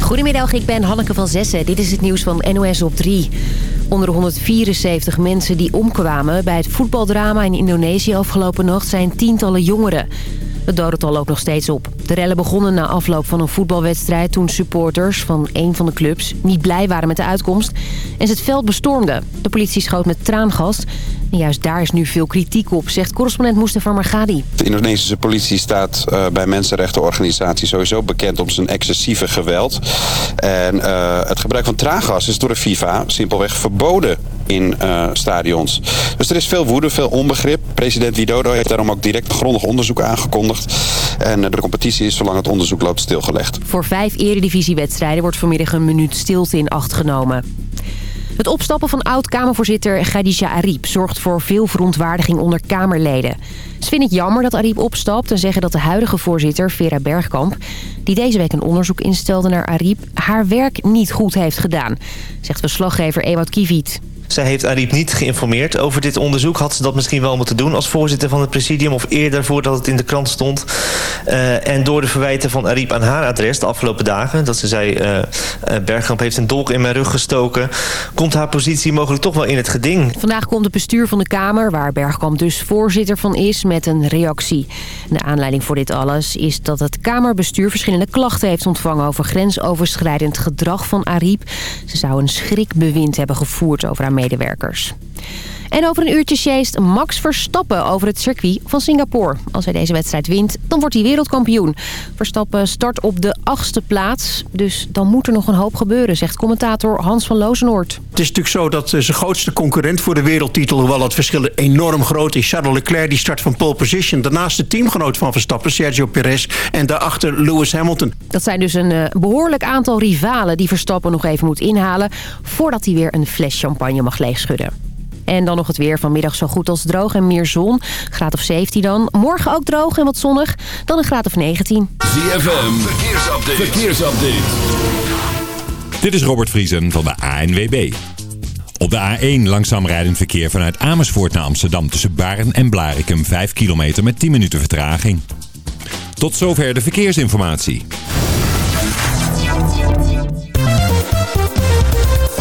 Goedemiddag, ik ben Hanneke van Zessen. Dit is het nieuws van NOS op 3. Onder de 174 mensen die omkwamen bij het voetbaldrama in Indonesië afgelopen nacht zijn tientallen jongeren. Het dodental loopt nog steeds op. De rellen begonnen na afloop van een voetbalwedstrijd... toen supporters van een van de clubs niet blij waren met de uitkomst... en ze het veld bestormden. De politie schoot met traangas. En juist daar is nu veel kritiek op, zegt correspondent Mustafa Margadi. De Indonesische politie staat uh, bij mensenrechtenorganisaties sowieso bekend om zijn excessieve geweld. En uh, het gebruik van traangas is door de FIFA simpelweg verboden in uh, stadions. Dus er is veel woede, veel onbegrip. President Widodo heeft daarom ook direct grondig onderzoek aangekondigd. En de competitie is, zolang het onderzoek loopt, stilgelegd. Voor vijf eredivisiewedstrijden wordt vanmiddag een minuut stilte in acht genomen. Het opstappen van oud-Kamervoorzitter Khadija Ariep zorgt voor veel verontwaardiging onder Kamerleden. Ze vinden het jammer dat Ariep opstapt en zeggen dat de huidige voorzitter Vera Bergkamp... die deze week een onderzoek instelde naar Ariep, haar werk niet goed heeft gedaan, zegt verslaggever Ewout Kiviet. Zij heeft Ariep niet geïnformeerd over dit onderzoek. Had ze dat misschien wel moeten doen als voorzitter van het presidium... of eerder voordat het in de krant stond. Uh, en door de verwijten van Ariep aan haar adres de afgelopen dagen... dat ze zei, uh, Bergkamp heeft een dolk in mijn rug gestoken... komt haar positie mogelijk toch wel in het geding. Vandaag komt het bestuur van de Kamer... waar Bergkamp dus voorzitter van is, met een reactie. De aanleiding voor dit alles is dat het Kamerbestuur... verschillende klachten heeft ontvangen over grensoverschrijdend gedrag van Ariep. Ze zou een schrikbewind hebben gevoerd over haar medewerkers. En over een uurtje sjeest Max Verstappen over het circuit van Singapore. Als hij deze wedstrijd wint, dan wordt hij wereldkampioen. Verstappen start op de achtste plaats. Dus dan moet er nog een hoop gebeuren, zegt commentator Hans van Lozenoord. Het is natuurlijk zo dat zijn grootste concurrent voor de wereldtitel... hoewel het verschil enorm groot is. Charles Leclerc die start van pole position. Daarnaast de teamgenoot van Verstappen, Sergio Perez. En daarachter Lewis Hamilton. Dat zijn dus een uh, behoorlijk aantal rivalen die Verstappen nog even moet inhalen... voordat hij weer een fles champagne mag leegschudden. En dan nog het weer. Vanmiddag zo goed als droog en meer zon. Graad of 17 dan. Morgen ook droog en wat zonnig. Dan een graad of 19. ZFM. Verkeersupdate. Verkeersupdate. Dit is Robert Vriesen van de ANWB. Op de A1 langzaam rijdend verkeer vanuit Amersfoort naar Amsterdam... tussen Baren en Blarikum 5 kilometer met 10 minuten vertraging. Tot zover de verkeersinformatie.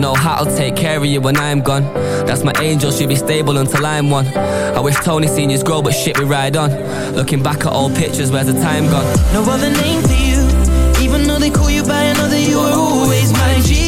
know how to take care of you when I'm gone. That's my angel, she'll be stable until I'm one. I wish Tony seniors grow, but shit we ride on. Looking back at old pictures, where's the time gone? No other name for you. Even though they call you by another, you were always my G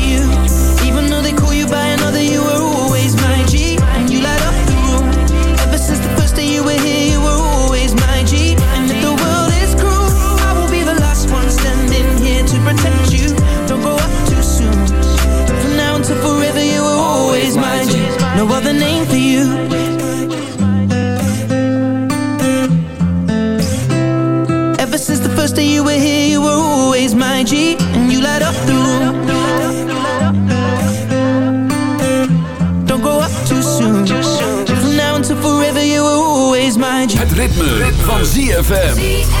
van ZFM.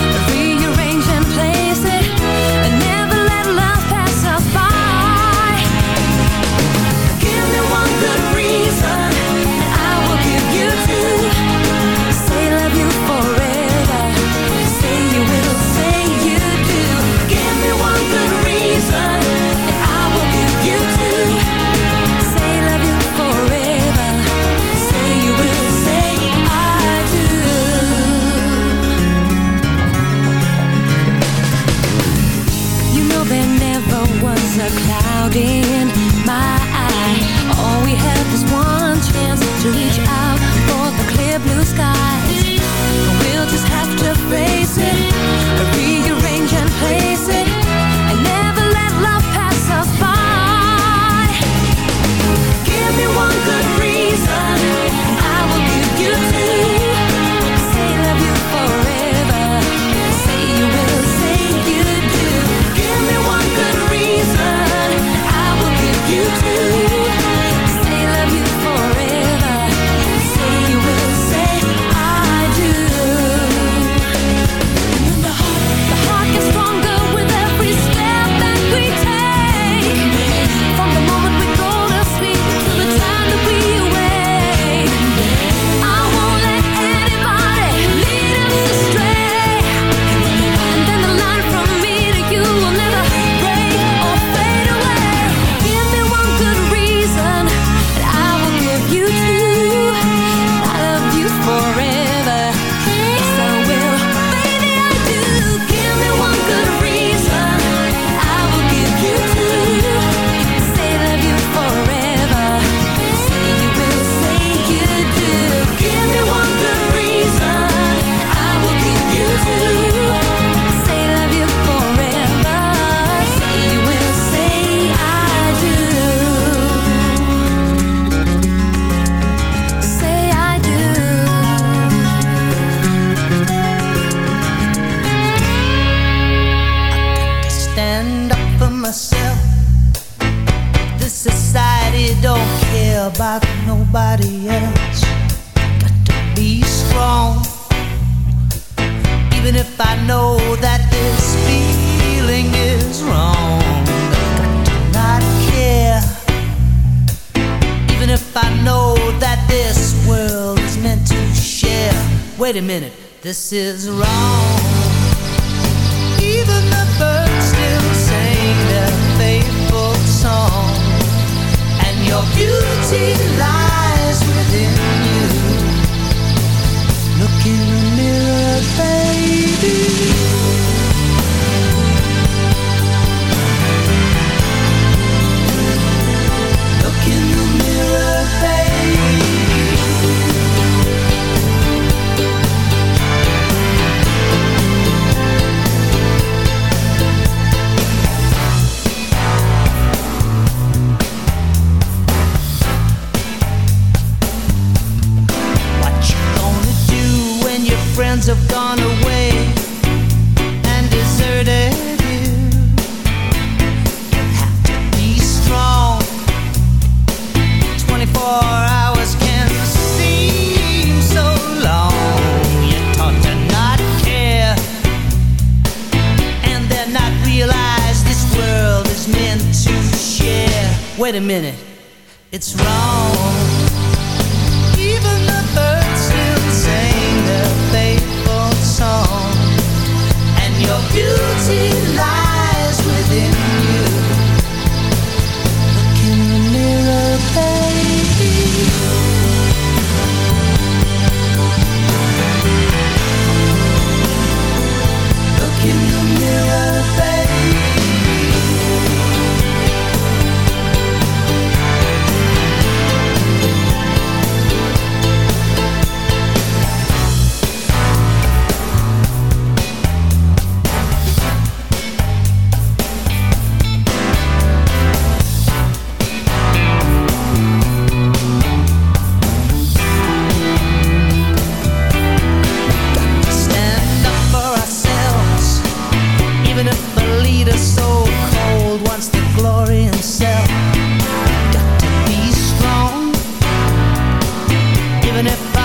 in my eye. All we have is one chance to reach out for the clear blue skies himself. Got to be strong, even if our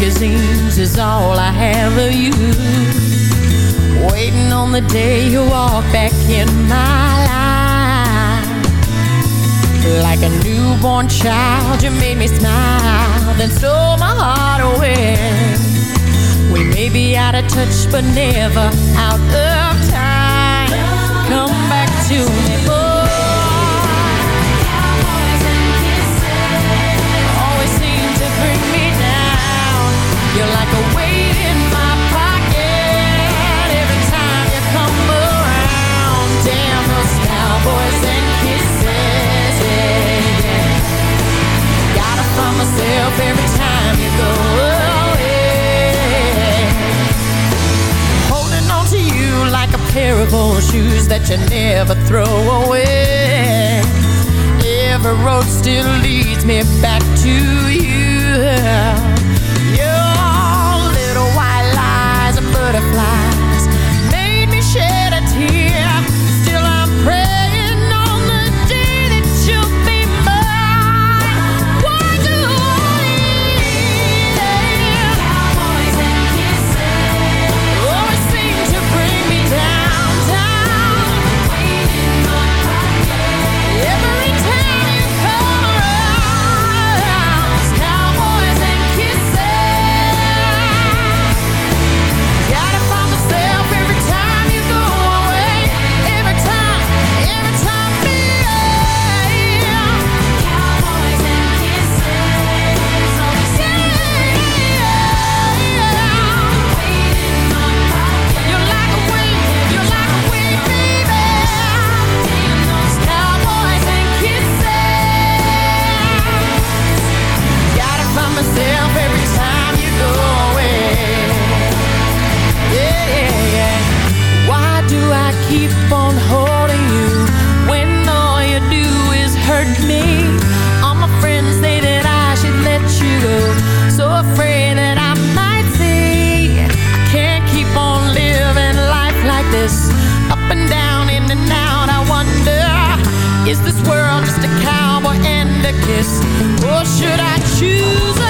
magazines is all I have of you. terrible shoes that you never throw away. Every road still leads me back to you. Your little white lies a butterflies. Is this world just a cowboy and a kiss? Or should I choose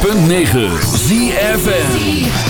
106.9 ZFN